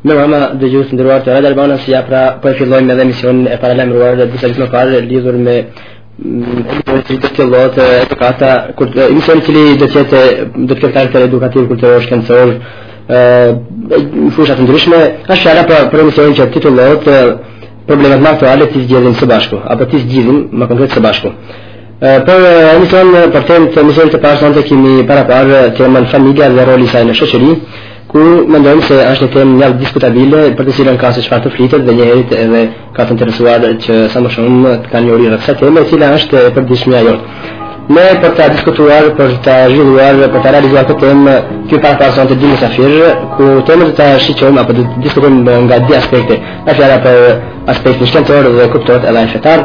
Mirëmbrëma dëgjues të nderuar të Radio Albana, ja pra po e fillojmë edhe emisionin e paralajmëruar disa ditë më parë lidhur me mm, emisionin që titullohet, në fakt emisioni i cili do të jetë i karakterit edukativ, kulturor, shkencor në fusha të ndryshme, është fjala pra për emisionin që titullohet problemet më aktuale t'i zgjidhim së bashku apo t'i zgjidhim më konkret së bashku Për emision për temë të emisionit të parë sonte kemi paraparë temën familja dhe roli i saj në shoqëri, ku mendojmë se është një temë mjaft diskutabile për të cilën ka se çfarë të flitet dhe njëherit edhe ka të interesuar që sa më shumë të kanë njohuri rreth kësaj teme, e cila është e përditshmja jonë. Për ta diskutuar, për ta zhvilluar, për ta realizuar këtë temë, kemi paraparë sonte dy mysafirë, ku temën do ta shqyrtojmë apo do ta diskutojmë nga dy aspekte, është fjala për aspektin shkencor dhe kuptohet edhe ai fetar,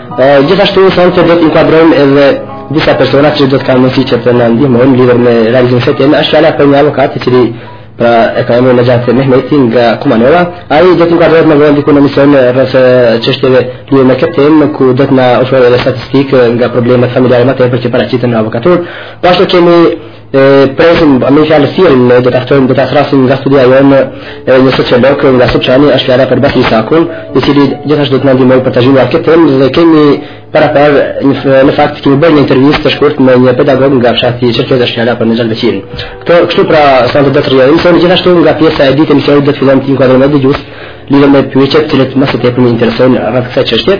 Gjithashtu sonte do të inkuadrojmë edhe disa persona që do të kanë mundësi që të na ndihmojnë lidhur me realizimin e kësaj teme, është fjala për një avokat i cili pra e ka emrin Najat Mehmeti nga Kumanova, ai do të inkuadrohet më vonë diku në emision rreth çështjeve lidhur me këtë temë ku do të na ofrojë edhe statistikë nga problemet familjare më tepër që paraqiten në avokaturë. Po ashtu kemi E presim me fjalë tjera do ta ftojmë do ta thrasim nga studio jonë edhe një sociolog nga Sllupçani është fjala për Basri Sakun, i cili gjithashtu do të na ndihmojë për ta zhvilluar këtë temë dhe kemi paraparë në, në fakt kemi bërë një intervistë të shkurt me një pedagog nga fshati Çerkez është fjala për Nexhat Beqirin. Këtë kështu pra sa do të rrjedhë emisioni, gjithashtu nga pjesa e dytë do të fillojmë t'i inkuadrojmë edhe dëgjuesit lidhur me pyetjet që më së tepërmi u interesojnë rreth kësaj çështje.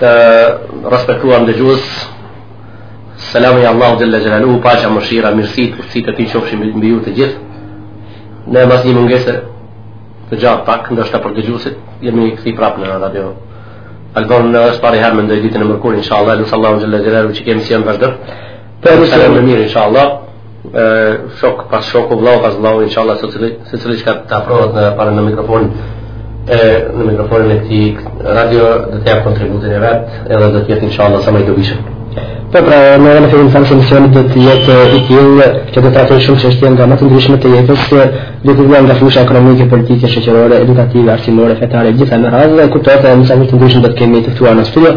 Të respektuar ndëgjues, selami i Allahut xhele xhelaluhu, paqja, mëshira, mirësitë, urtësitë e tij qofshin mbi ju të gjithë. Ne mas një mungese të gjatë pak, ndoshta për dëgjuesit, jemi kthy prapë në Radio Albana, së pari herë mendoj ditën e mërkurë, insha Allah, lusim Allahun xhele xhelaluhu që ky emision të vazhdojë. Për në shërë në mirë, insha Allah. shok pas shoku vllau pas vllau inshallah secili secili që ka t'afrohet në para në mikrofon e në mikrofonin e këtij radio do të jap kontributin e vet edhe do të jetë inshallah sa më i dobishëm Po pra, edhe në fillim thamë se emisioni do të jetë i tillë që do të trajtojë shumë çështje nga më të ndryshme të jetës, duke filluar nga fusha ekonomike, politike, shoqërore, edukative, arsimore, fetare, gjitha me radhë, dhe kuptohet mysafirë të ndryshëm do të kemi të ftuar në studio.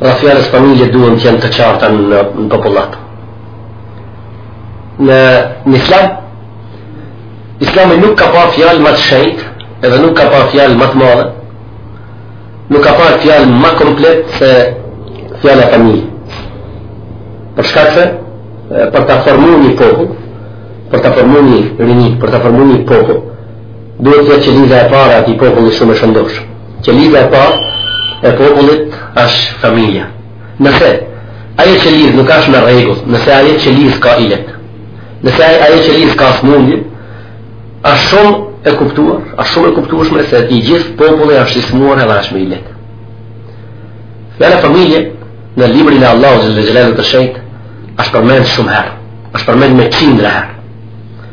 Pra fjalës familje duhen të jenë të qarta në, në popullatë. Në, në islam, islami nuk ka pa fjalë ma të shenjtë, edhe nuk ka pa fjalë ma të madhe, nuk ka pa fjalë ma komplet se fjala familje. Për shkak se për ta formu një popull, për ta formu një rini, për ta formu një popull, duhet të jetë qeliza e para e atij populli shumë e shëndoshë. Qeliza e parë e popullit është familja. Nëse ajo qelizë nuk është në rregull, nëse ajo qelizë ka ilet, nëse ajo qelizë ka smundje, është shumë e kuptuar, është shumë e kuptueshme se i gjithë populli është i smuar edhe është me ilet. Fjala familje në librin e Allahut xhele xhelaluhu të shejt është përmend shumë herë, është përmend me qindra herë.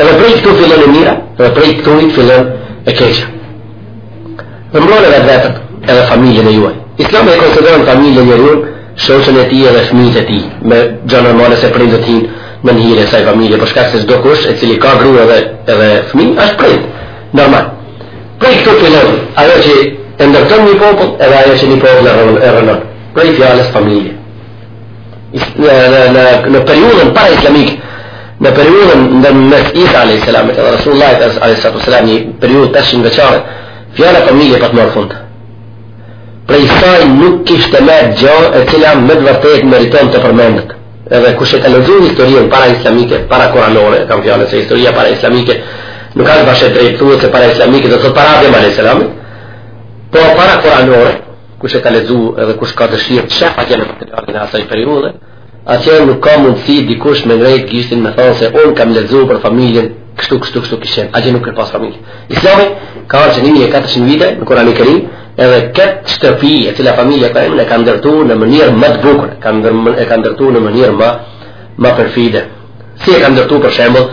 Edhe prej këtu fillon e mira, edhe prej këtu i fillon e keqja. Dhe mbrojeni edhe veten, edhe familjen e juaj. Islami e konsideron familjen e njeriut, shoqën e tij edhe fëmijët e tij, me gjë normale se prindët hin në hise kësaj familje, për shkak se çdokush i cili ka grua edhe edhe fëmijë është prind. Normal. Prej këtu fillon ajo që e ndërton një popull, edhe ajo që një popull e rënon. Prej fjalës familje. në, në, në, në periudën paraislamike, në periudën ndërmes Isa a.s. dhe Rasulullah a.s. një periudë 500 vjeçare, fjala familje pat marrë fund. Prej saj nuk kishte më gjo e cila me të vërtet meriton të përmendet. Edhe kush e ka lexu historinë paraislamike, parakuranore, kam fjalën se historia paraislamike, nuk ka të bash e drejtë thuhet se paraislamike do të thotë para Adem alejhi selamit, po parakuranore, Kush e ka lexu edhe kush ka dëshirë le të shef atje në materialin e asaj periudhe, atje nuk ka mundësi dikush me ngrejt gishtin me thonë se unë kam lexu për familjen kështu kështu kështu kish qenë, atje nuk ka pas familje. Islami ka ardhë që 1400 vite me Kurani Kerim, edhe këtë shtëpi e cila familja ka emrin e ka ndërtu në mënyrë më të bukur, e ka ndërtu në mënyrë më, më perfide. Si e ka ndërtu për shembull,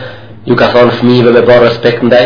ju ka thonë fmive me bartë respekt ndaj,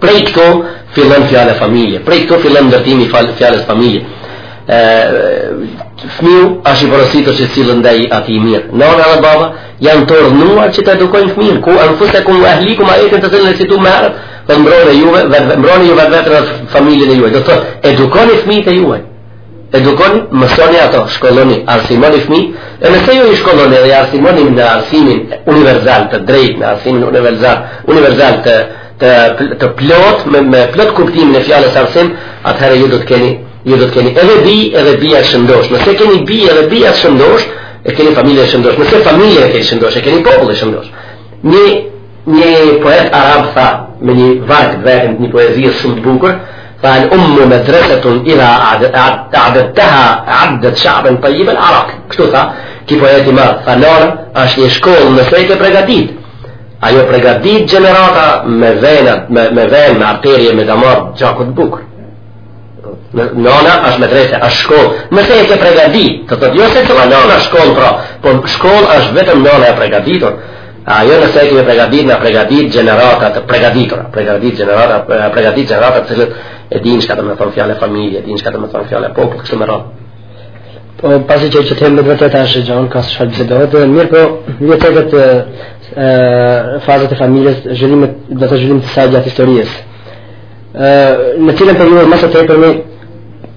Prej këtu fillon fjala familje. Prej këtu fillon ndërtimi i fjalës familje. Ë fëmiu është i porositur që të sillet ndaj atij i mirë. Nëna dhe baba janë të urdhnuar që të edukojnë fëmijën. Ku enfusekum ve ehlikum ajetin të cilin e citum më herët, mbroni juve, mbroni juve vetveten, familjen e juaj. Do të thotë edukoni fëmijët e juaj. Edukoni, mësoni ato, shkolloni, arsimoni fëmijët, e nëse ju i shkolloni dhe i arsimoni në arsimin universal të drejt, në arsimin universal, universal të, të, të plot, me, me plot kuptimin e fjalës arsim, atëherë ju do të keni, ju do të keni edhe bij, edhe bija të shëndosh. Nëse keni bij, edhe bija të shëndosh, e keni familjen shëndosh. Nëse familjen e keni shëndosh, e keni popullin shëndosh. Një Një poet arab tha me një varg të vetëm të një poezie shumë të bukur, tha al ummu madrasatun idha a'adtaha a'adat sha'ban tayyibal arak. Kështu tha, ky poeti më tha nona është një shkollë nëse ke pregadit. Ajo pregatit gjenerata me venat, me, me ven, me arterje, me damar, gjakut të bukur. Nona është medrese, është shkollë. Nëse e ke pregadit, të të gjo se çdo nona shkollë, pra, po shkollë është vetëm nona e pregaditur. Ajo nëse e kemi pregadit, na pregadit gjenerata të pregaditura, pregadit gjenerata, pregadit gjenerata të cilët e din çka do me thonë fjala familje, din çka do me thonë fjala popull, kështu me radhë. Po, pasi që tema me të vërtet asht e gjonë, ka çfarë të bisedohet, mirëpo, një të këtë fazat e familjes, zhvillimit, dhe të zhvillimit të saj gjatë historisë. Në cilën periudhë, më së tepërmi,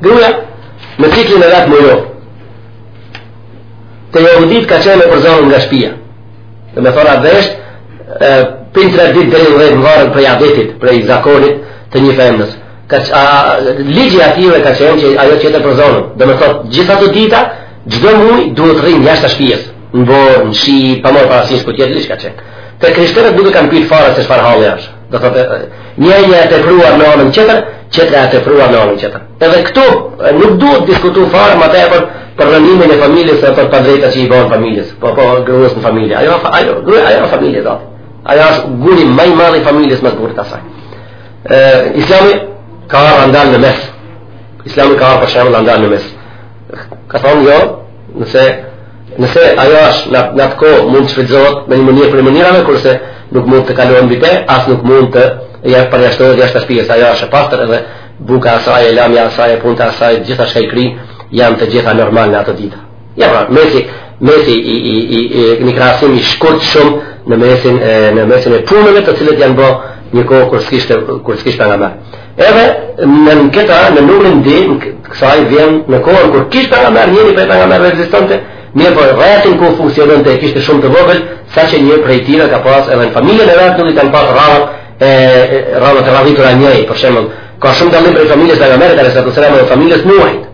Gruja, me ciklin e vet mujor, te jahudit ka qenë e përzonën nga shpia. Domethonë dhesht, pinë tre ditë dhe dhe mvaren prej adetit, prej zakonit të një femnës. Ligji i atyre ka qenë që ajo të jetë e përzonën. Domethonë, gjitha ato dita, çdo muj duhet rrinë jashtë shpisë. Në borë, në shi, pa marrë parasysh çka tjetër, ligj ka qenë. Të krishterët duke kanë pitë fare se çfarë halë jashtë. Do të thotë njëna e tepruar në anën tjetër, tjetra e tepruar në anën tjetër. Edhe këtu nuk duhet diskutuar fare më tepër për rënimin e familjes apo për padrejtat që i bën familjes, po po gruas në familje. Ajo ajo, gruaja ajo familje do. Ajo është guri më i madh i familjes më gurtë asaj. Ë Islami ka rënë në mes. Islami ka rënë në mes. Ka thonë jo, Nëse nëse ajo është në në atë kohë mund të shfrytëzohet me një mënyrë prej mënyrave kurse nuk mund të kalohet mbi të, as nuk mund të përjashtohet jashtë shtëpisë, ajo është e pastër edhe buka e saj, lamja e saj, puntë e saj, gjitha çka i kryn, janë të gjitha normal në ato ditë. Ja pra, mesi, mesi i i i i i një krahasim i shkurt shumë në mesin e në mesin e punëve të cilët janë bë një kohë kur s'kishte kur s'kish pejgamber. Edhe në këtë anë, në numrin dy, kësaj vjen në kohën kur kish pejgamber, njëri prej pejgamberëve ekzistonte, mirëpo, rrethin ku funksiononte e kishte shumë të vogël, sa që një prej tyre ka pas edhe në familjen e vet nuk i kanë pas rradha, e rradha të rradhitura njëri, për shembull, ka shumë dallim prej familjes pejgamberit alayhi salatu salam dhe familjes Nuhit.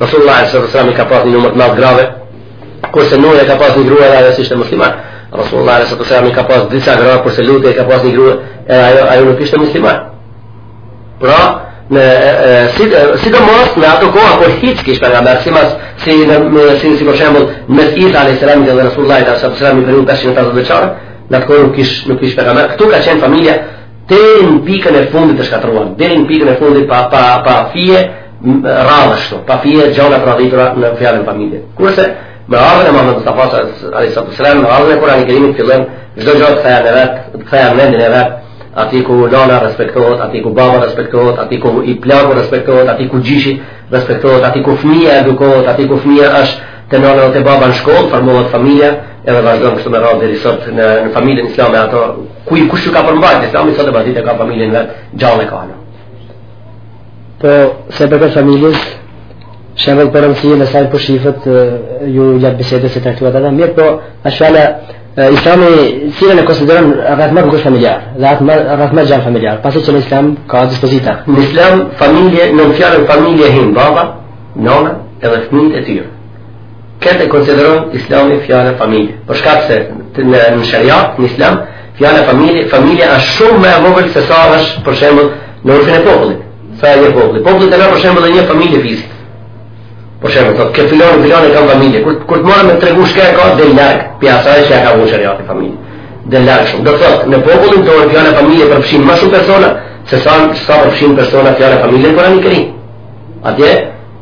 Rasulullah s.a.s. i ka pas një numër të madh grave, Kurse Nuhi e ka pas një grua dhe ajo s'ishte musliman. Rasulullah alayhi salatu wasallam ka pas disa gra, kurse Luti e ka pas një grua, e ajo ajo nuk ishte musliman. Pra, në si sidomos në ato kohë kur hiç s'kish pejgamber si mes si në si si për shembull mes Isa alayhi salam dhe Rasulullah alayhi salatu wasallam i bëu tash në tash të çarë, në ato kohë kish nuk kish pejgamber. Ktu ka qenë familja deri në pikën e fundit të shkatrruar, deri në pikën e fundit pa pa pa fije, rradhë ashtu, pa fije gjona të rradhitura në fjalën familje. Kurse me ardhmën e Muhamedit Mustafa alayhi sallam, me ardhmën e Kur'anit Kerimit fillon çdo gjë të zënë vend, të zënë vendin e vet, aty ku nana respektohet, aty ku baba respektohet, aty ku i plaku respektohet, aty ku gjyshi respektohet, aty ku fëmija edukohet, aty ku fëmija është te nana dhe baba në shkollë, formohet familja, edhe vazhdon kështu me radhë deri sot në në familjen islame ato ku kush ju ka përmbajtur islamit sot e ksaj dit e ka familjen vet gjallë ka Po, sa i përket familjes, shembull për rëndësijën e saj në përgjithësi, ju gjatë bisedës e trajtuat edhe, mirëpo, a, islami cilën e konsideron rreth ma të ngushtë familjar, dhe rreth ma gjanë familjar, pasi që në islam ka dispozita. Në islam, familje, në në fjalën familje hin baba, nona, edhe fëmijët e tyre. Këtë e konsideron islami fjalën familje. Për shkak se në, në sheriat, në islam, fjala familje, familje është shumë më e vogël se sa është për shembull në urfin e popullit. Sa e një popullit. Populli ynë për shembull dhe një familje fisit. Për shembull, thotë, këtë filonin, filonin e kam familje. Kur, kur të merr me tregu çka e ka, del larg, prej asaj që ia ka vu sheriati familjes. Del larg shumë. Do të thotë, në popullin tonë fjala familje përfshin ma shumë persona, se sa, sa përfshin persona fjala familje në Kur'ani Kerim. Atje,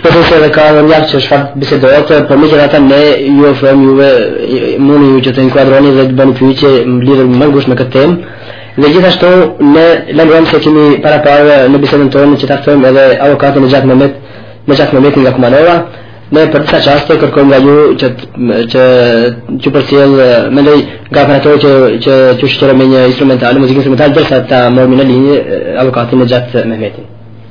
Shpresoj se e kanë njohur që çfarë bisedohet, por megjithatë ne ju ofrojmë juve mundësinë që të inkuadroni dhe të bëni pyetje lidhur më ngushtë me këtë temë. Dhe gjithashtu ne lajmërojmë se kemi paraparë në bisedën tonë që ta ftojmë edhe avokatin Nexhat Mehmet, Nexhat Mehmeti nga Kumanova. Ne për disa çaste kërkojmë nga ju që që t'ju përcjellim, nga operatori që që t'ju shoqërojë me një instrumental, muzikë instrumentale derisa ta marrim në linjë avokatin Nexhat Mehmetin.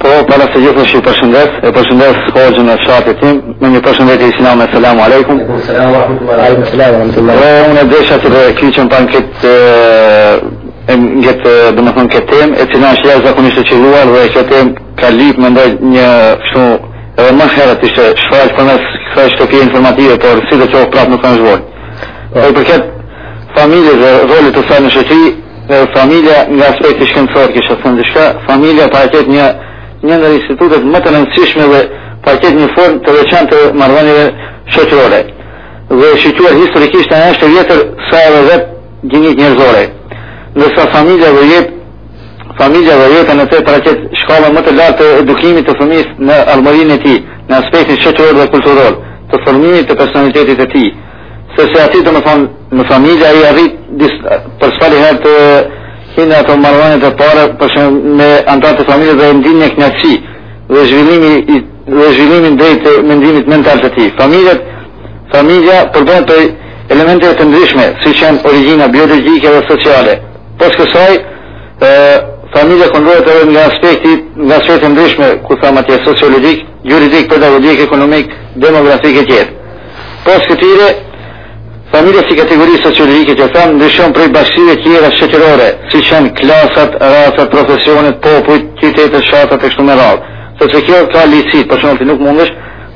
Po, para së gjithash ju përshëndes, e përshëndes hoxhën e fshatit tim, me një përshëndetje islame, selamu alaikum. Selamu alaikum, alaikum, selamu alaikum. Dhe unë e desha që të kyçem pak në këtë, e në këtë, domethënë këtë temë, e cila është jashtëzakonisht e qëlluar dhe kjo temë ka lyp mendoj unë kështu edhe më herët të ishte shfaqë përmes kësaj shtëpie informative, por sido që prapë nuk ka ardhë vonë. Po. Sa i përket familjes dhe rolit të saj në shoqëri, Familja nga aspekti shkencor kisha thënë diçka, familja paraqet një një ndër institutet më të rëndësishme dhe paraqet një formë të veçantë të marrëdhënieve shoqërore. Dhe shikuar historikisht ajo është e vjetër sa edhe vetë gjinia njerëzore. Ndërsa familja dhe jeta, familja dhe jeta në të paraqet shkallën më të lartë të edukimit të fëmijës në ardhmërinë e tij, në aspektin shoqëror dhe kulturor, të formimit të personalitetit të tij. Sepse aty domethënë, në familje ai arrin, për së pari herë të hyjë në ato marrëdhëniet e para, për shembull me anëtarët e familjes dhe e ndien një kënaqësi dhe zhvillimi i dhe zhvillimin e drejtë të mendimit mental të tij. Familjet, familja përbëhet me elemente të ndryshme, siç janë origjina biologjike dhe sociale. Pas kësaj, ë familja kundrohet edhe nga aspekti, nga aspekte të ndryshme, ku thamë atij sociologjik, juridik, pedagogik, ekonomik, demografik e tjera. Pos këtyre, familja si kategori sociologike që thamë ndryshon prej bashkësive tjera shoqërore, siç janë klasat, racat, profesionet, popujt, qytetet, fshatat e kështu me radhë. Sepse kjo ka ligësitë, për shembull ti nuk mundesh,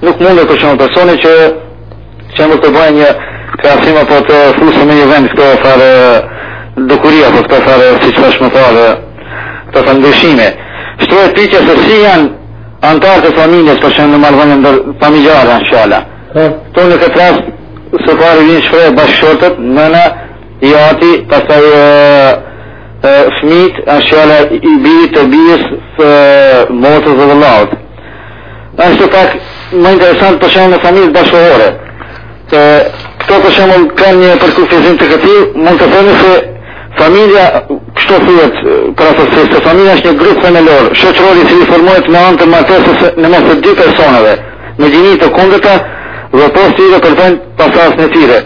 nuk mundet për shembull personi që për shembull të bëjë një krahasim apo të fusë në një vend këto farë dukuria apo këto farë siç thash më parë, këto farë ndryshime. Shtrohet pyetja se si janë Anëtarët e familjes, për shembull, në marrëdhëniet ndërfamiljare është fjala. Po. Këtu në këtë rast së pari vijnë shprehje bashkëshortët, nëna, i ati, pastaj fëmijët, është fjala i birit të bijës, motrës dhe vëllaut. Është pak më interesant për shembull në familjet bashkëkohore. Këto për shembull kanë një përkufizim të këtij, mund të themi se familja kështu thuhet përafërsisht se familja është një grup themelor, shoqëror i cili formohet me anë të martesës në mes të dy personave, me gjini të kundërta dhe pas tyre përdojnë pasardhës të tyre.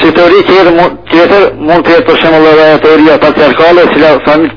Si teori tjetër, tjetër mund të jetë për shembull edhe teoria patriarkale, e cila familja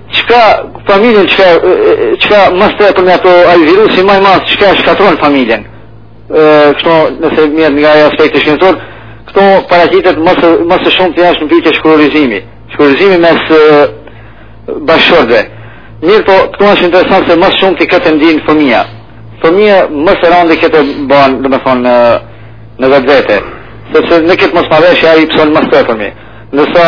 Çka familjen çka, çka më së tepërmi, ato ai virusi më i madh çka shkatërron familjen këto nëse merret nga aspekti shkencor këto paraqitet më së shumti është në pikë shkurorizimi shkurorizimi mes bashkëshortëve mirëpo këtu është interesant se më së shumti këtë ndien fëmija fëmija më së randi këtë e ban domethënë në, në vetvete sepse në këtë mësë marveshja i pësën mësë të e përmi nësa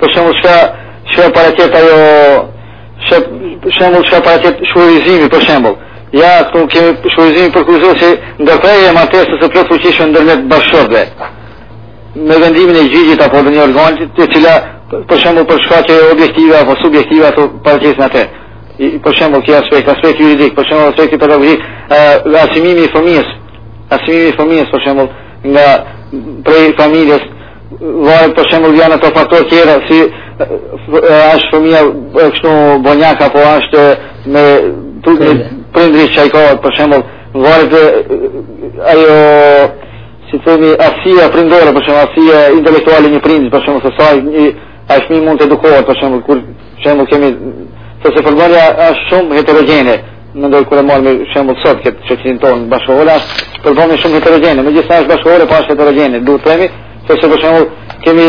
Për shembull, çka çka paraqet ajo për shembull çka paraqet shkurorëzimi për shembull. Ja, këtu kemi shkurorëzimin përkufizo si ndërprerje e martesës së plotfuqishme ndërmjet bashkëshortëve. Me vendimin e gjyqit apo të një organi të cila për shembull për shkaqe objektive apo subjektive ato paraqesin atë. Për shembull, ky aspekt, aspekti juridik, për shembull, aspekti pedagogjik, asimimi i fëmijës, asimimi i fëmijës për shembull nga prej familjes Varet për shembull janë ato faktorë tjera si është fëmija kështu bonjak apo është me prindri që i ka për shembull varet ajo si themi aftësia prindore për shembull aftësia intelektuale një prind për shembull se sa një ai fëmijë mund të edukohet për shembull kur shembull kemi sepse përbërja është shumë heterogjene Mendoj kur e marrim shembull sot këtë shoqërinë tonë bashkëkohore, përbërja shumë heterogjene, megjithëse është bashkëkohore, po është heterogjene, duhet të themi, sepse për shembull kemi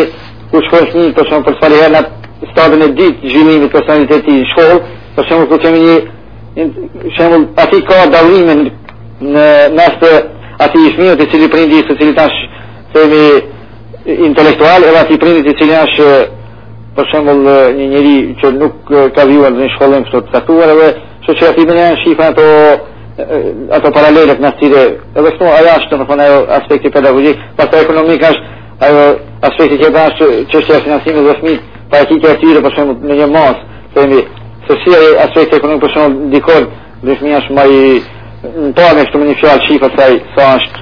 ku shkon fëmijë për shembull për të parë herë në stadin e dytë të zhvillimit personaliteti në shkollë, për shembull ku kemi një shembull aty ka dallime në mes të atij i fëmijës i cili prindi i cili tash themi intelektual edhe atij prindi i cili është për shembull një njeri që nuk ka vijuar në shkollim kohë të caktuar edhe shoqëria ti bën shifen ato ato paralele të mesire edhe këtu ajo është domethënë ajo aspekti pedagogjik pastaj ekonomik është ajo aspekti që bën është çështja e financimit dhe fëmijë pa e kitë e tyre për shembull në një mos themi se si ajo aspekti ekonomik për shembull ndikon dhe fëmija është më i ndjeshëm këtu me një fjalë shifet sa sa është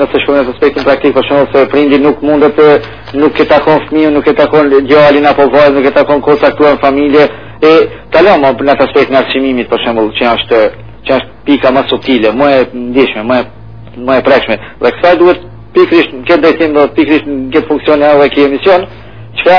nëse shkojmë në aspektin praktik, për shembull, se prindi nuk mundet të nuk e takon fëmijën, nuk e takon djalin apo vajzën, nuk e takon kohë të caktuar në familje e kalon më në aspektin e arsimimit, për shembull, që është që është pika më subtile, më e ndjeshme, më e më e prekshme. Dhe kësaj duhet pikërisht në këtë drejtim, do pikërisht në këtë funksion edhe ky emision, çka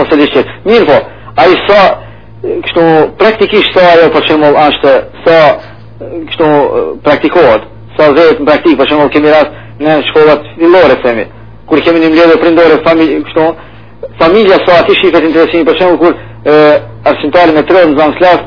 Ose një shqip. Mirëpo, ai sa, kështu, praktikisht sa ajo për shembull është, sa, kështu, praktikohet, sa vehet në praktikë, për shembull kemi rast në shkollat fillore, themi, kur kemi një mbledhje prindore, fami, kështu, familja sa aty shifet interesimi, për shembull kur e, arsimtari me 3 nxanës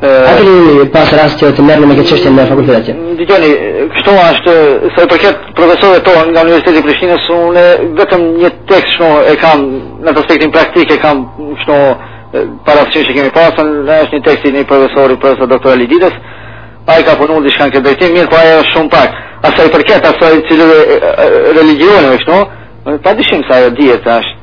A keni pas rast që të merrni me këtë çështje në fakultetin? Mm, dëgjoni, kështu është, sa i përket profesorëve tonë nga Universiteti i Prishtinës, unë vetëm një tekst shumë e kam në aspektin praktik e kam kështu parasysh që kemi pasur, është një tekst i një profesori, profesor doktor Ali Didës, ai ka punu dishka në këtë drejtim, mirëpo ajo është shumë pak. A sa i përket, të cilëve religjioneve, kështu, pa dyshim se ajo dihet është.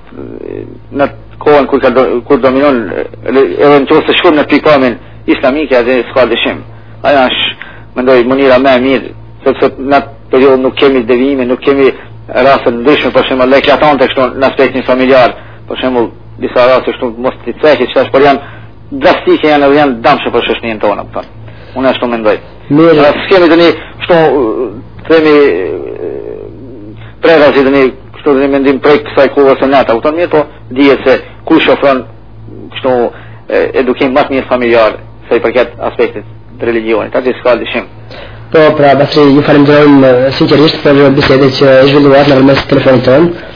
në kohën kur, do, kur dominon edhe në qofë se shkojmë në pikëpamjen islamike edhe s'ka dyshim ajo është mendoj mënyra ma e mirë sepse në atë periudhë nuk kemi devijime nuk kemi raste të ndryshme për shembull eklatante kështu në aspektin familjar për shembull disa raste kështu mos t'i ceki që është për janë drastike janë edhe janë të damshme për shoqninë tonë unë ashtu mendoj Mirë. Pra s'kemi të një kështu themi prerazi të një kështu të një mendim prej kësaj kohë ose nata. U thonë mirëpo dihet se kush ofron kështu edukim më të mirë familjar sa i përket aspektit të religjionit. Aty s'ka dyshim. Po, pra, Basri ju falenderojmë sinqerisht për bisedën që e zhvilluat nëpërmes telefonit tonë.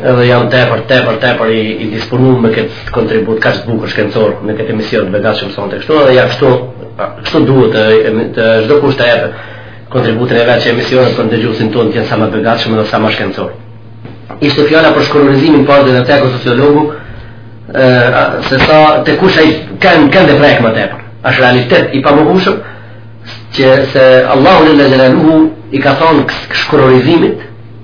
Edhe jam tepër, tepër, tepër i, i disponuar me këtë kontribut kaq të bukur shkencor në këtë emision të begatshëm sonte kështu edhe ja kështu kështu duhet të çdokush të jepë kontributin e vet që emisionet për ndëgjuesin tonë të jenë sa më të begatshme dhe sa më shkencore. Ishte fjala për shkurorëzimin pas dhe tek sociologu ë se sa te kush ai kanë kanë tërhek më tepër. Është realitet i pamohueshëm që se Allahu xhele xhelaluhu i ka thonë shkurorëzimit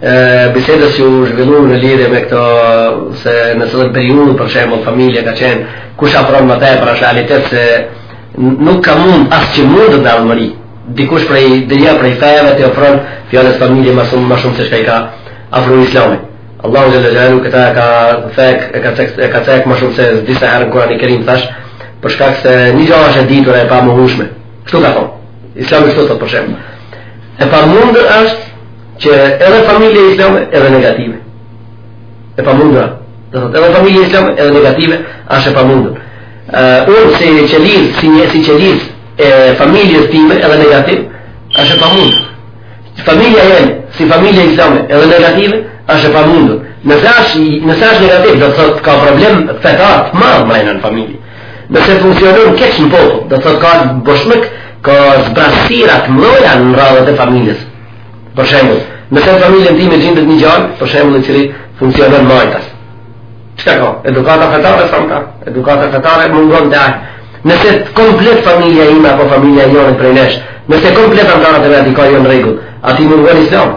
bisedës që u zhvillu në lidhje me këto se në cilën periudhë për shembull familja ka qenë kush afron më tej për realitet se nuk ka mund as që mund të dalë mbrri dikush prej feja prej fejeve të ofron fjalës familje më shumë më shumë se çka i ka afru islami Allahu xhalla xhalu këta ka fek e ka tek e ka tek më shumë se disa herë në Kur'anin e Kerim thash për shkak se një gjë është e ditur e pa mohueshme kështu ka thonë islami kështu thotë për shembull e pa mundur është që edhe familje islame edhe negative. E pamundur. Do të thotë, edhe familje islame edhe negative, asht e pamundur. Uh, unë si qelizë, si një si qelizë e familjes time edhe negativ, asht e pamundur. Familja jonë, si familje islame edhe negative, asht e pamundur. Nëse është nëse është negativ, do të thotë ka problem fetar të madh më në familje. Nëse funksionon keq në popull, do të thotë ka boshllëk, ka zbrazëtira të mëdha në radhët e familjes. Për shembull, nëse në familjen time gjendet një djalë, për shembull i cili funksionon majtas. Çka ka? Edukata fetare sa ka? Edukata fetare mungon te ai. Nëse komplet familja ime apo familja e njonit prej nesh, nëse komplet antarët e vet i ka jo në rregull, aty mungon islam.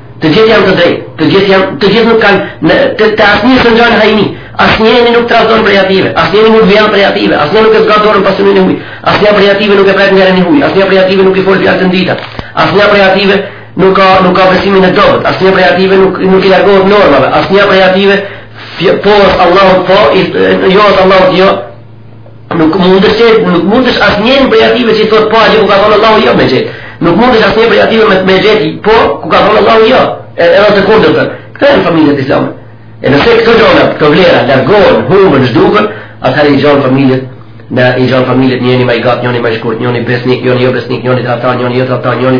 Të gjithë janë të drejtë, të gjithë janë, të gjithë nuk kanë në të, të asnjë s'e ngjan hajni, asnjëri nuk trazon prej atyve, asnjëri nuk vjedh prej atyve, asnjëri nuk e zgjat dorën pasunisë së huaj, asnjë prej atyve nuk e prek nderin e huaj, asnjë prej atyve nuk i fol fjalë të ndyta, asnjë prej atyve nuk ka nuk ka besimin e dobët, asnjë prej atyve nuk nuk i largohet normave, asnjë prej atyve po-s Allahut po, jo-s Allahut jo, Nuk mund të jetë, nuk mundet asnjë prej atyre që thotë po ajo ku ka thonë Allahu jo me jetë. Nuk mundet asnjë prej atyre me me jetë, po ku ka thonë Allahu jo. E edhe e kundërta. Këto janë familjet islame. E nëse këto gjona, këto vlera largohen, humben, zhduken, atëherë i gjen familjet në i gjen familjet njëri më i gat, njëri më i shkurt, njëri besnik, njëri jo besnik, njëri ata, njëri jo ata, njëri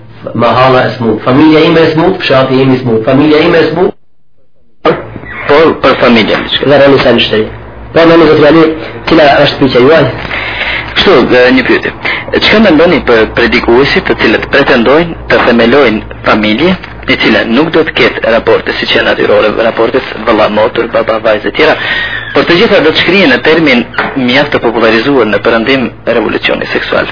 Mahala e smut. Familja ime e smut, fshati im i smut. Familja ime e smut. Por, për familja. Dhe rëmi sa në shtëri. Po, mirë zotni, cila është pyetja juaj? Kështu, dhe një pyetje. Çka mendoni për predikuesit të cilët pretendojnë të themelojnë familje, e cila nuk do të ketë raporte siç janë natyrore, raporte vëlla motër, baba, vajzë e tjera, por të gjitha do të shkrihen në termin mjaft të popularizuar në perëndim revolucioni seksual.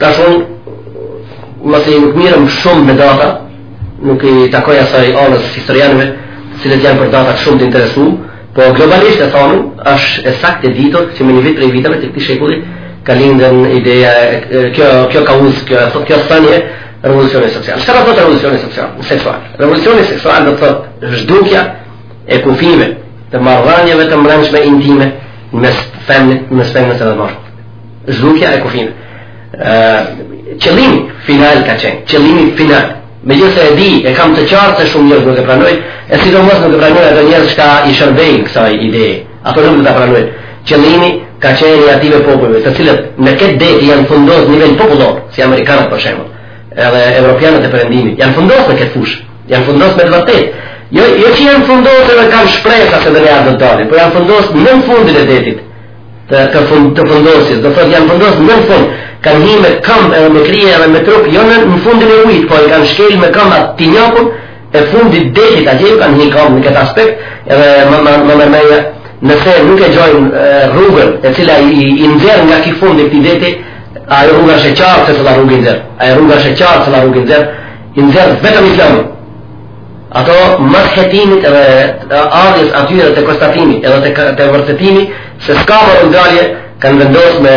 Tash unë, meqë nuk merrem shumë me data, nuk i takoj asaj anës historianëve, të cilët janë për data shumë të interesu, po globalisht e thomi, është e saktë e ditur që në një vit prej viteve të këtij shekulli, ka lind edhe ideja, kjo, kjo kauzë, kjo, kjo, kjo thanje, revolucioni seksual. Çka do të thotë revolucioni seksual? Seksual. Revolucioni seksual do të thotë zhdukja e kufijve të marrëdhënieve të mbrendshme intime mes femrës, mes femrës dhe mashkullit. Zhdukja e kufijve. Ë qëllimi final ka qenë, qëllimi final. Megjithëse e di, e kam të qartë se shumë njerëz nuk e pranojnë, e sidomos nuk e pranojnë ato njerëz çka i shërbejnë kësaj ide. Ato nuk do ta pranojnë. Qëllimi ka qenë i atyve popujve, të cilët në këtë det janë fundos në nivel popullor, si amerikanët për shembull, edhe evropianët e perëndimit, janë fundos në këtë fushë, janë fundos me të vërtetë. Jo, jo që janë fundos e kam shpresa se edhe do të dalin, po janë fundos në fundin e detit. të të fund të fundosjes, do thotë janë fundos në fund, kanë hi me këmbë edhe me krye edhe me trup, jo në, në fundin e ujit, po e kanë shkel me këmbë atë tinjakun, e fundit detit, aq ju kanë hi këmbët në këtë aspekt, edhe më më më më më nëse nuk e gjejnë rrugën, e cila i, i, i nxjerr nga ky fund i këtij deti, ajo rrugë ashtë e qartë se cila rrugë i nxjerr, ajo rrugë ashtë e qartë se cila rrugë i nxjerr, i nxjerr vetëm islami, Ato mas hetimit edhe të ardhjes së tyre te konstatimi edhe te, te vërtetimi se s'ka më ndalje kanë vendosë me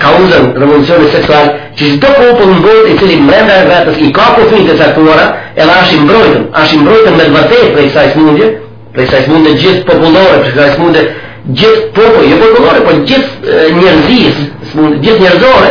kauzën e revolucionit seksual që çdo popull në botë i cili mrenda vetes i ka kufijtë e caktuara edhe ashtë i mbrojtun, ashtë i mbrojtun me të vërtet prej ksaj smundje, prej ksaj smundje gjithë popullore, prej ksaj smundje gjithë popull, jo popullore, po gjithë njerëzis, gjithë njerëzore,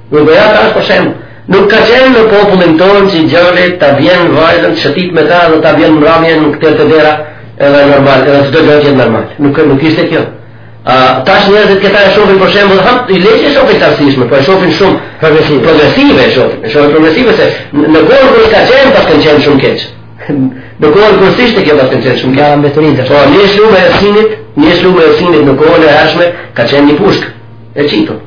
Gurgojata është për shembull, nuk ka qenë në popullin tonë që djali ta bjen vajzën shëtit me ta dhe ta bjen mbrëmjen këtu te dera edhe normal, edhe çdo gjë është normal. Nuk ka nuk ishte kjo. A tash njerëzit këta e shohin për shembull, hajt, le që e shohin t'arsyeshme, po e shohin shumë progresive, progresive e shohin. E shohin progresive se në kohën kur ka qenë paskan qenë shumë keq. Në kohën kur s'ishte kjo paskan qenë shumë keq. Ka mbeturin tash. Po një shumë e synit, një shumë e synit në kohën e hershme ka qenë një pushkë e çitur.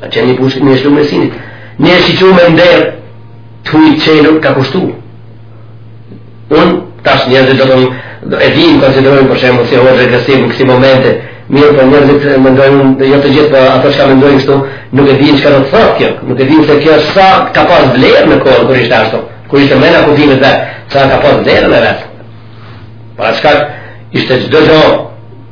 Ka qenë një pushkë një shumë e synit. Një sy që me nder të huj çelur ka kushtu. Unë tash njerëzit do të më e di m'konsiderojnë për shembull si hoxhë regresiv në kësi momente. Mirëpo njerëzit mendojnë edhe jo të gjithë por ato çka mendojnë kështu nuk e dinë çka do të thotë kjo. Nuk e dinë se kjo është sa ka pas vlerë në kohë kur ishte ashtu. Kur ishte mena ku dimë dhe sa ka pas vlerë në vetë. Pra shkak ishte çdo gja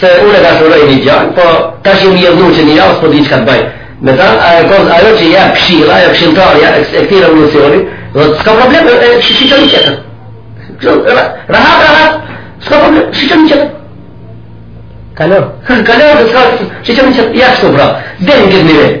Se unë e dashuroj një djalë, po tash më â idhnu qe një javë, s'po di çka të baj me ta. A i thotë, ajo që jep këshila, ajo këshiltarja e këtij revolucioni, dhe s'ka problem, shiqo një qetër. Rahat, rahat, s'ka problem, shiqo një qetër. Kalo. Kalo, shiqo një qetër, ja kështu pra. Dhe në këtë nivel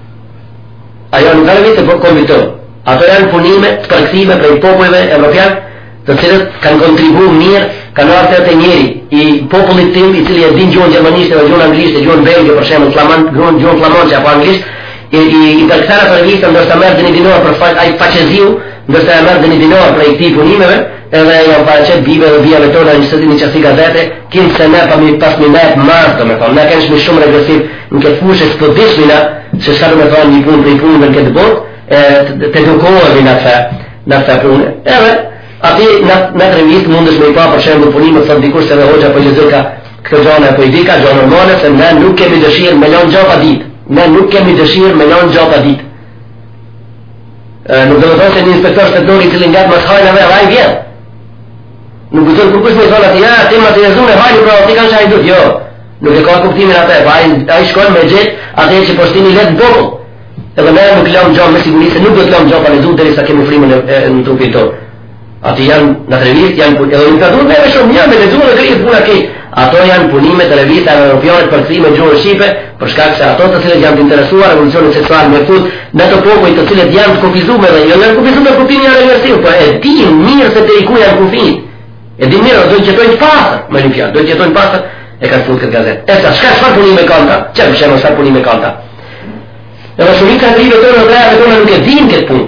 Ajo nuk â revistë e kombit tonë. Ato janë punime të përkthyme prej popujve evropian të cilët kanë kontribu mirë ka në artet e njeri i popullit tim i cili e din gjuhën gjermanisht dhe gjuhën anglisht dhe gjuhën belge për shembull flamant, gjuhën, gjuhën flamante apo anglisht i, i, i përkthen për revista ndoshta merr edhe një dinar për faqe, ai faqeziu ndoshta e merr edhe një dinar prej këti punimeve Edhe e jam paraqet bijve dhe bijave tona një sëdini që si gazete, kinse ne paskemi metë mbrapa, domethonë, ne kenkshmi shumë regresiv në këtë fushë, s'po ditshmi na, se çka domethonë një punë për i punë në këtë botë, e të dukohë dhe në të në të punë. Edhe, aty në, në të revistë mundesh me i pa për shembull punime, sot dikur se dhe hoxha po përgjigjet ka këto gjona për i dika, gjona normale, se ne nuk kemi dëshirë me lanë gja pa ditë, ne nuk kemi dëshirë me lanë gja pa ditë. Nuk domethonë se një inspektor shtetënor i cili ngat më hajna dhe ai vjen. Nuk do të thotë kush më thon atë, ja, ti më të jezon e hajni pra ti kanë shajë jo. Nuk e ka kuptimin atë, po ai shkojn me gjet, atë që poshtë hidhet n'popull. Edhe ne nuk lam gja me siguri se nuk do të lam gja pa lexu derisa kemi frymën në trupin tonë. Aty janë në revistë, janë punë, edhe nuk ka duhet me e shumë, janë me lexu në krijë puna ki. Ato janë punime të revista në Europë përkthime në gjuhën shqipe, për shkak se ato të cilët janë të interesuar revolucionin seksual me fut, në këta popuj të cilët janë të kufizume dhe jo në kufizume të kupin një reversiu, për po e din mirë se deri ku janë kufijtë. E din mirë, do të gjetojnë pasër, me një fjalë, do të gjetojnë pasër, e ka fut këtë gazetë. E tash, çka çfarë punime kanë ta? Qe për shembull çfarë punime kanë ta? Edhe shumica e të rinjve tanë e të rejave tona nuk e din këtë punë.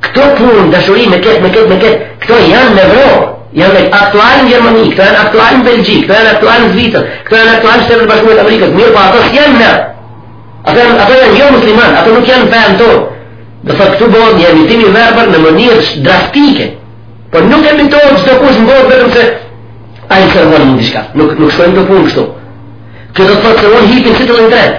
Këto punë dashuri me këtë, me këtë, me këtë, këto janë në Evropë, janë aktual në Gjermani, këto janë aktual në Belgjikë, këto janë aktual në Zvicër, këto janë aktual në Shtetet e Bashkuara të Amerikës, mirëpo ato janë në. Ato janë ato janë jo musliman, ato nuk janë fe tonë. Do të thotë këtu bëhet një imitim i verbër në mënyrë drastike. Po nuk imitohet çdokush në botë vetëm se ai servon diçka. Nuk nuk shkojnë këto punë kështu. Kjo do të thotë se unë hipi si të lëndrejtë.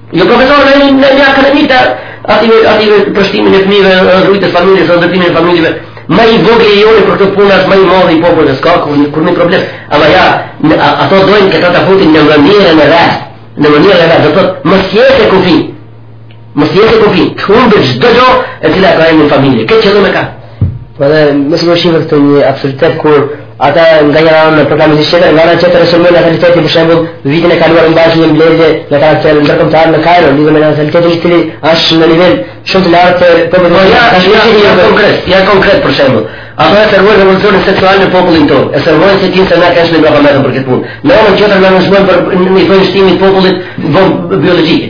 Një profesor në një një akademi të atij në atij në përshtatjen e fëmijëve në ruajtjen e familjes, në ndërtimin e familjeve, ma i vogli i joni për këtë punë asht ma i madhi i popujve s'ka, kurrnjë, kurrnjë problem. Ama ja, në, a, ato dojnë këta ta futin në mënyrë në rreth, në mënyrë në rreth, do të thotë, mos të jetë kufi, mos të jetë kufi, të humbë çdo gjo e cila ka emnin familje, këtë qëllim e ka. Po dhe mos shihni këtë një absurditet kur ata nga njëra anë e proklamojnë këtë, nga ana tjetër resolvojnë natalitetin për shembull, vitin e kaluar u mbajt një mbledhje me karakter ndërkombëtar në Kairo, lidhur me natalitetin i cili asht në nivel shumë të lartë për popullin. Po ja, tash ja, ja, konkret, ja konkret për shembull. Ata e servojnë revolucionin seksual në popullin tonë, e servojnë se kinse na kenkshmi mbrapambetun për këtë punë. Në anën tjetër na nënçmojnë për një farë shtimi të popullit biologjik.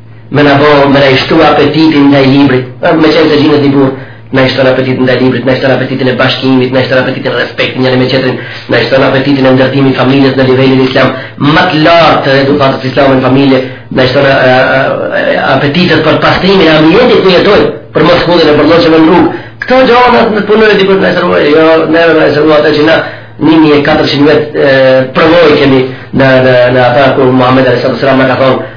me na bo, me na nxit apetitin ndaj librit, meqenëse gjindet një burë, me na nxit apetitin ndaj librit, me na nxit apetitin e bashkimit, me na nxit apetitin e respektit njëri me tjetrin, me na nxit apetitin e ndërtimit familjes në nivelin islam, më të lartë të edukatës islame në familje, me na nxit apetitet për pastrimin e ambientit ku jetojnë, për moshudhjen e bërllokut në rrugë, Këto gjona nuk mund dikush me na i servu, jo, neve me na i servu, se qe na 1400 vjet përvojë kemi në, në, në ata ku Muhammed A.S. na ka thonë,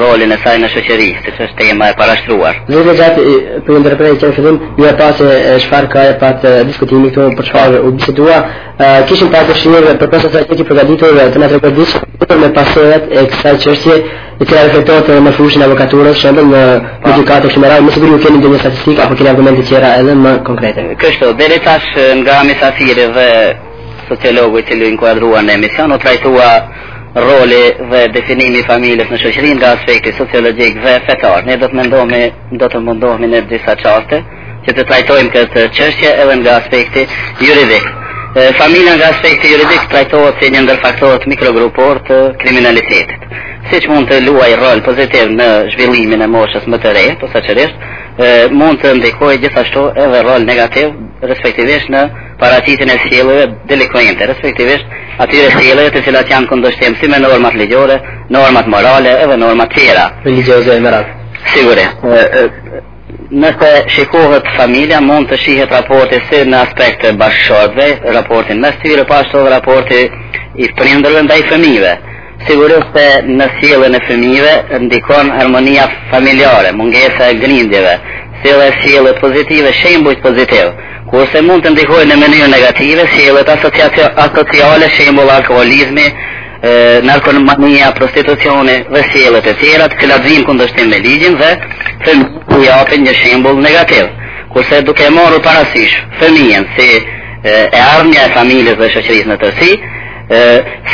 rolin e saj në shoqëri, siç është tema e parashtruar. Dhe ndjesë për ndërprerje që në fillim, ju e patë çfarë kahe pat diskutimi këtu për çfarë u bisedua, kishim pas dëshirë për aq sa jeni përgatitur të na tregoni diç për pasojat e kësaj çështje e cila reflektohet edhe në fushën e avokaturës, shembull në gjykatë e kështu me radhë, më sigurisht ju keni ndonjë statistikë apo keni argumente tjera edhe më konkrete. Kështu, deri tash nga mysafiri dhe Sociologu i cili u inkuadrua në emision u trajtua roli dhe definimi i familjes në shoqëri nga aspekti sociologjik dhe fetar. Ne do të mendohemi, do të mundohemi në disa çaste që të trajtojmë këtë çështje edhe nga aspekti juridik. Familja nga aspekti juridik trajtohet si një ndër faktorët mikrogruporë të kriminalitetit. Siç mund të luajë rol pozitiv në zhvillimin e moshës më të re, posaçërisht, mund të ndikojë gjithashtu edhe rol negativ respektivisht në paraqitjen e sjelljeve delikuente, respektivisht atyre sjelljeve të cilat janë kundërshtim si me normat ligjore, normat morale edhe normat tjera religjioze e me radhë. Sigurisht nëse shikohet familja, mund të shihet raporti si në aspekt të bashkëshortëve, raportin mes tyre, po ashtu dhe raporti i prindërve ndaj fëmijëve. Sigurisht se në sjelljen e fëmijëve ndikon harmonia familjare, mungesa e grindjeve, si dhe sjelljet pozitive, shembujt pozitivë. Kurse mund të ndikojë në mënyrë negative sjelljet asociale, shembull alkoolizmi, narkomania, prostitucioni dhe sjelljet e tjera, të cilat vijnë kundërshtim me ligjin dhe fëmijës i japin një shembull negativ. Kurse duke e marrë parasysh fëmijën si e ardhmja e familjes dhe shoqërisë në tërësi, E,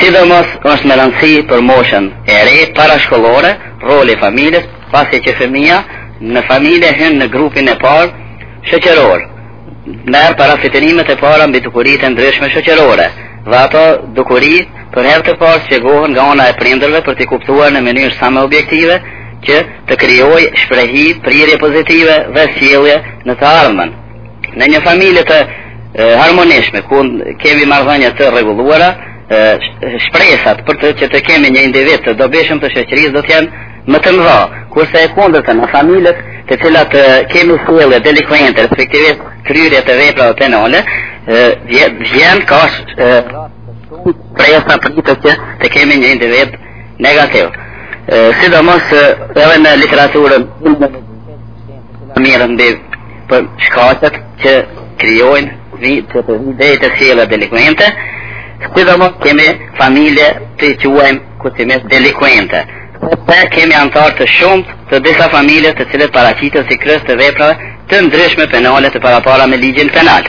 sidomos është me rëndësi për moshën e re parashkollore, roli i familjes, pasi që fëmija në familje hyn në grupin e parë shoqëror. Merr parafytyrimet e para mbi dukuritë e ndryshme shoqërore dhe ato dukuri për herë të parë shpjegohen nga ana e prindërve për t'i kuptuar në mënyrë sa më objektive që të krijojë shprehi prirje pozitive dhe sjellje në të ardhmen. Në një familje të harmonishme, ku kemi marrëdhënie të rregulluara, shpresat për të që të kemi një individ të dobishëm të shoqërisë do të jenë më të mëdha, kurse e kundërta në familjet të cilat kemi sjellje delikuente, respektivisht kryerje të veprave penale, vjen ka shpresa për të që të kemi një individ negativ. Sidomos edhe në literaturën, në mirën dhe për shkaqet që krijojnë të vijë deri te sjelljet delikuente, sidomos kemi familje t'i quajmë kushtimisht delikuente, sepse kemi anëtarë të shumët të disa familje të cilët paraqiten si kryes të veprave të ndryshme penale të parapara me ligjin penal.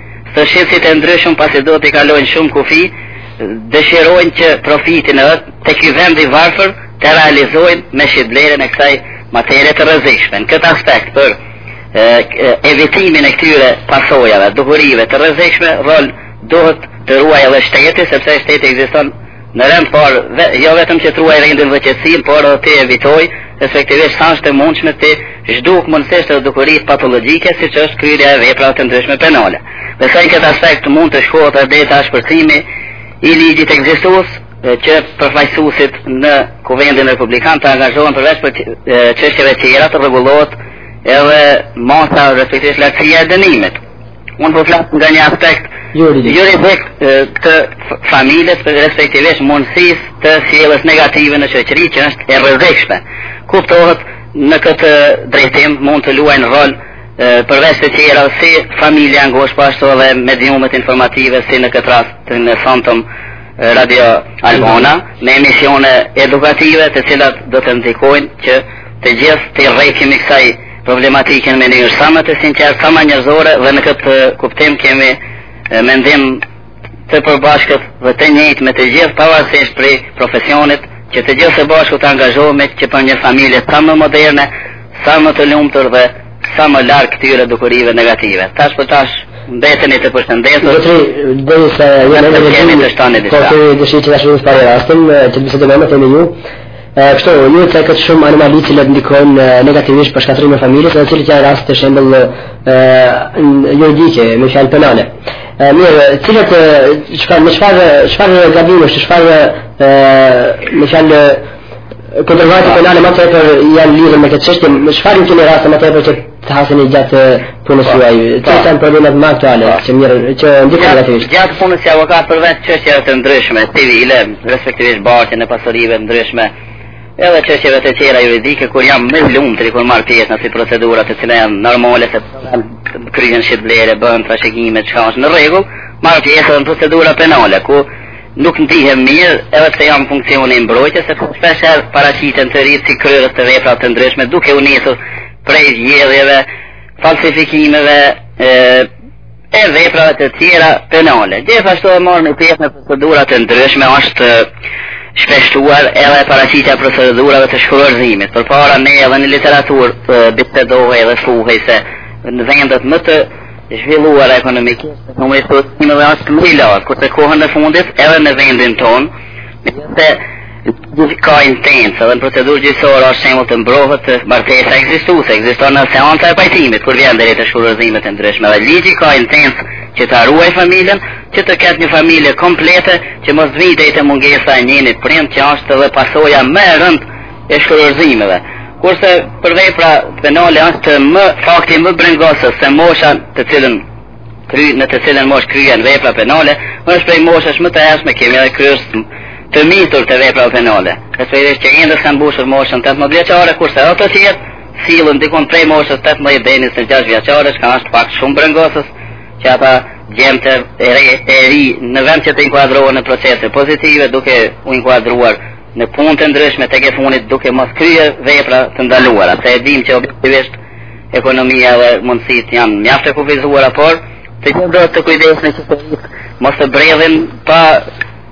Stërshitësit e ndryshëm pasi duhet t'i kalojnë shumë kufi, dëshirojnë që profitin e vet te ky vend i varfër ta realizojnë me shitblerjen e kësaj materie të rrezikshme. Në këtë aspekt për evitimin e këtyre pasojave, dukurive të rrezikshme, rol duhet të luajë edhe shteti, sepse shteti ekziston Në rend të parë jo vetëm që të ruajë rendin dhe qetësinë, por edhe t'i evitojë, respektivisht sa është e mundshme t'i zhdukë mundësisht edhe dukuritë patologjike, siç është kryrja e veprave të ndryshme penale. Mendoj në këtë aspekt mund të shkohet edhe deri te ashpërsimi i ligjit ekzistues, që përfaqësuesit në kuvendin republikan të angazhohen përveç për çështjeve tjera të rregullohet edhe masa respektivisht lartësia e dënimit. Unë po flas nga një aspekt juridik të familjes, respektivisht mundësisë të sjelljes negative në shoqëri që është e rrezikshme. Kuptohet në këtë drejtim mund të luajnë rol përveç të tjera si familja e ngushtë po ashtu edhe mediumet informative si në këtë rast në sontëm Radio Albana me emisione edukative të cilat do të ndikojnë që të gjithë t'i rrekemi kësaj problematike në mënyrë sa më të sinqertë, sa më njerëzore dhe në këtë kuptim kemi mendim të përbashkët dhe të njëjtë me të gjithë pavarësisht prej profesionit që të gjithë së bashku të angazhohemi që për një familje sa më moderne, sa më të lumtur dhe sa më larg këtyre dukurive negative. Tash për tash mbeteni të përshëndetur. Do të do të sa jemi në një të shtani disa. Po të dëshirë të dashur para rastin, të bisedojmë me ju. E kështu, ju cekët shumë anomali që le të ndikojnë negativisht për shkatërrimin e familjes, dhe cilat janë rastet shembull juridike, me fjalë penale. E, mirë, cilat, çfarë, me çfarë, çfarë gabimesh, çfarë, me fjalë, këtë rrëvajtë penale më tepër janë lidhur me këtë çështje, çfarë keni raste më tepër që Të hasni gjatë punës po. juaj, të po. janë problemet më aktuale, po. që mirë, që ndikojnë negativisht. Gjatë punës si avokat përveç çështjeve të ndryshme, civile, respektivisht bartjen e pasurive të ndryshme, edhe çështjeve të tjera juridike, kur jam me lumturi kur marr pjesë në asi procedura të cilat janë normale, se kryhen shitblerje, bëhen trashëgime, çka është në rregull, marr pjesë edhe në procedura penale, ku nuk ndihem mirë edhe pse jam në funksion të mbrojtjes sepse shpesh paraqiten të rinjtë si kryerës të veprave të ndryshme duke u nisur prej vjedhjeve, falsifikimeve e, e veprave të tjera penale. Gjithashtu e marrim pjesë në procedurat e ndryshme është shpeshtuar edhe paraqitja e procedurave të shkurorëzimit. Përpara ne edhe në literaturë bisedohej dhe thuhej se në vendet më të zhvilluara ekonomikisht, numri i shkurorëzimeve është më i lartë, kurse kohën e fundit edhe në vendin tonë Dhe ligji ka intencë edhe në procedurë gjyqësore është shembull të mbrohet martesa ekzistuese, ekziston seanca e pajtimit, kur vjen deri te shkurorëzimet e ndryshme dhe ligji ka intencë që ta ruajë familjen, që të ketë një familje komplete, që mos të vijë deri te mungesa e njënit prind që është edhe pasoja më e rëndë e shkurorëzimeve. Kurse për vepra penale është më fakti më brengosës se mosha të cilën kry, në të cilën moshë kryhen vepra penale, është prej moshesh më të hershme kemi edhe kryerës të mitur të veprave penale. Respektivisht që ende s'kanë mbushur moshën 18 vjeçare, kurse ata të tjerët sillen dikund prej moshës 18 deri në 26 vjeçare, që është fakt shumë brengosës, që ata djem të rinj në vend që të inkuadrohen në procese pozitive duke u inkuadruar në punë të ndryshme tek e fundit duke mos kryer vepra të ndaluara. Se e dimë që objektivisht Ekonomia dhe mundësitë janë mjaft të kufizuara, por të gjithë duhet të kujdesen që të mos të bredhin pa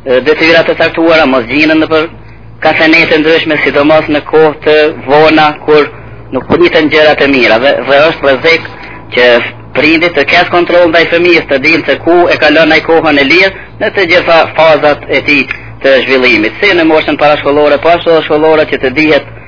detyra të caktuara, mos gjinden nëpër kafenetë e ndryshme, sidomos në kohë të vona, kur nuk priten gjërat e mira, dhe, dhe është rrezik që prindi të ketë kontroll ndaj fëmijës të dijë se ku e kalon ai kohën e lirë në të gjitha fazat e tij të zhvillimit, si në moshën parashkollore, po ashtu edhe shkollore që të dihet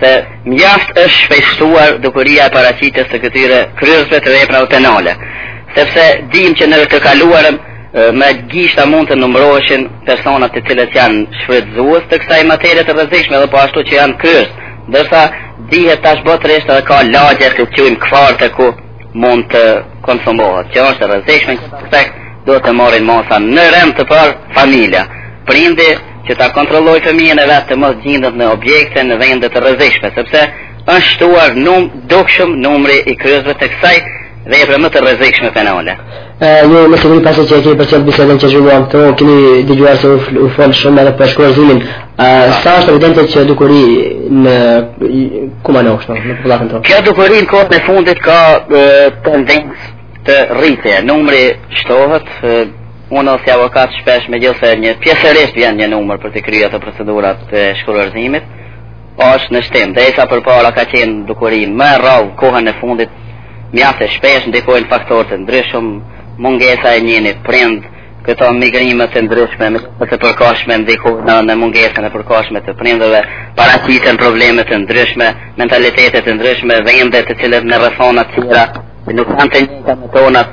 se mjaft është shpeshtuar dukuria e paraqitjes së këtyre kryerësve të veprave penale, sepse dimë që në të kaluarën me gishta mund të numëroheshin personat të cilët janë shfrytëzues të kësaj materie të rrezikshme dhe po ashtu që janë kryerës, ndërsa dihet tash botërisht edhe ka lagje të quajmë kuarte ku mund të konsumohet. Që është rrezikshme, tek duhet të marrin masa në rend të parë familja. Prindi që ta kontrollojë fëmijën e vet të mos gjindet në objekte në vende të rrezikshme, sepse është shtuar num dukshëm numri i kryerësve të kësaj vepre më të rrezikshme penale. Ë, me siguri që e keni përcjellë bisedën që zhvilluam këtu, keni dëgjuar se u fol shumë edhe për shkurorëzimin. Ë, sa është evidente kjo dukuri në Kumanovë kështu, në popullatën tonë. Kjo dukuri në kohën e fundit ka tendencë të rritjes. Numri shtohet, Unë si avokat shpesh megjithëse pjesërisht vjen një numër për t'i kryer ato procedurat e shkurorëzimit, është në shtim. Derisa përpara ka qenë dukuri më e rrallë, kohën e fundit mjaft e shpeshtë, ndikojnë faktorë të ndryshëm, mungesa e njënit prind, këto migrime të ndryshme të përkohshme ndikojnë në mungesën e përkohshme të prindëve, paraqiten probleme të ndryshme, mentalitete të ndryshme, vende të cilët në rrethana të tjera nuk kanë të njëjta me tonat,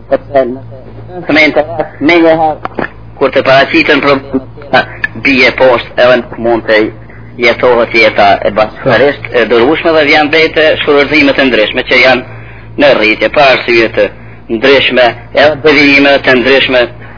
Përse nëse është me interes menjëherë, kur të paraqiten problemet tjera, bie poshtë edhe nuk mund të jetohet jeta e bashkërisht e durueshme dhe vjen deri te shkurorëzimet e ndryshme që janë në rritje, për arsye të ndryshme, edhe devijime të ndryshme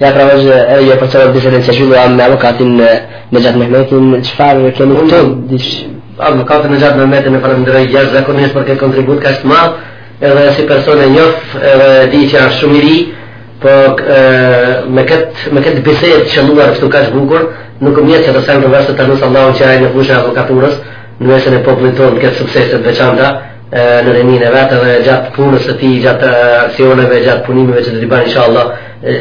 Ja pra hoxhë edhe ju përcollët bisedën që zhvilluam me avokatin Nexhat Mehmetin, çfarë keni të thoni diç? Avokatin Nexhat Mehmetin e falenderoj jashtëzakonisht për këtë kontribut kaq të madh, edhe si person e njof, edhe di që është shumë i ri, po me këtë me këtë bisedë qëlluar këtu kaq bukur, nuk më mbet tjetër send përveç ta lus Allahun që ai në fushën e avokaturës, në mesin e popullit tonë të ketë suksese të veçanta, në rininë e vet dhe gjatë punës së tij, gjatë aksioneve, gjatë punimeve që do t'i bëjë, inshallah,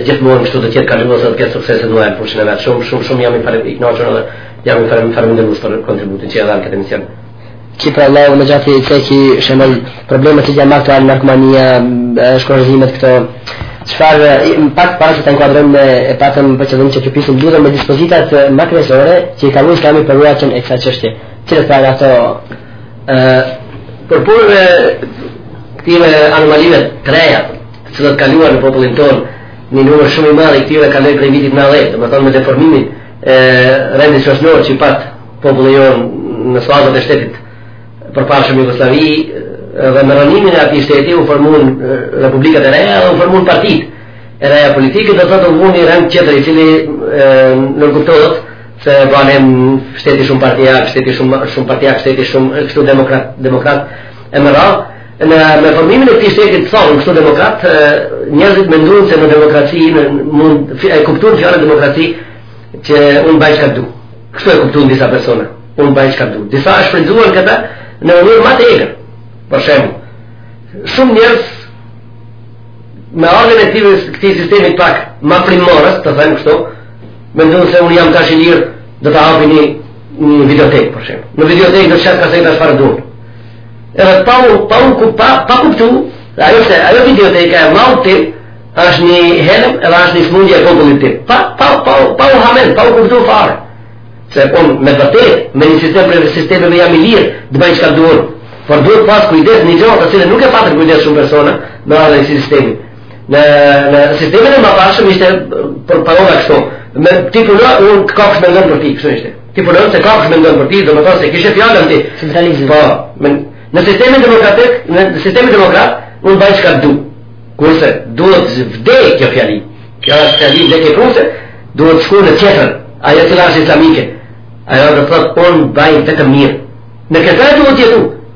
gjithmonë kështu të jetë kalues dhe të ketë suksese në fushën e vet. Shumë, shumë, shumë jam i falem i knaqur dhe jam i falem i faleminderus për kontributin që e dha në këtë emision. Ky pra vëlla Nexhati i ceki, shembull, problemet që janë aktual, narkomania, shkurorëzimet këto, çfarë, pak para se të inkuadroheni e patëm për qëllim që të flasim, domethënë me dispozitat makresore që i ka vu Islami për ruajtjen e kësaj çështje. Cilat pra janë ato Për punën e këtyre anomalive të reja, të cilat kaluan në popullin tonë, një numër shumë i madh i këtyre kaloi prej vitit 90, domethënë me deformimin e rendit shoqnor që pat populli jon në suazat e shtetit përparshëm Jugosllavi dhe me rrënimin e atij shteti u formun republikat e reja dhe u formun partitë e reja politike do të thotë u vu një rend tjetër i cili nënkuptohet se bahet shteti shumë partiak, shteti shumë shumë partiak, shteti shumë kështu demokrat, demokrat e me radhë. Në me formimin e këtij shteti të thom kështu demokrat, njerëzit mendun se në demokraci në mund e kuptun fjalën demokraci që unë bëj çka dua. Kështu e kuptun disa persona. Unë bëj çka dua. Disa e shfrytëzuan këtë në mënyrë më të egër. Për shembull, shumë njerëz me ardhjen e këtij sistemi pak më primorës, të them kështu, Mendon se unë jam tash i lirë, do ta hapi një një videotekë për shembull. Në videotekë do të shes kaseta çfarëdo. Edhe pa u pa u ku pa pa kuptu, ajo se ajo videoteka e vllaut tim është një helm edhe është një smundje e popullit tim. Pa pa pa pa u hamen, pa u kuptu fare. Se unë me vërtet, me një sistem për sisteme me jam i lirë, të bëj çka dua. Por duhet pas kujdes një gjë, të cilën nuk e patën kujdes shumë persona, me ardhjen e sistemit. Në në sistemin e mëparshëm ishte për parola kështu. Me ti puno, unë ka kush mendon për ty, kështu ishte. Ti puno se ka kush mendon për ty, domethënë s'e kishe fjalën ti. Centralizim. Po, me, në sistemin demokratik, në sistemin demokrat, unë bëj çka du. Kurse duhet vdek kjo fjali. Kjo është fjali dhe kjo kurse duhet shku në tjetrën. Ajo e cila është islamike. Ajo do të thotë unë bëj vetëm mirë. Në këtë duhet jetu.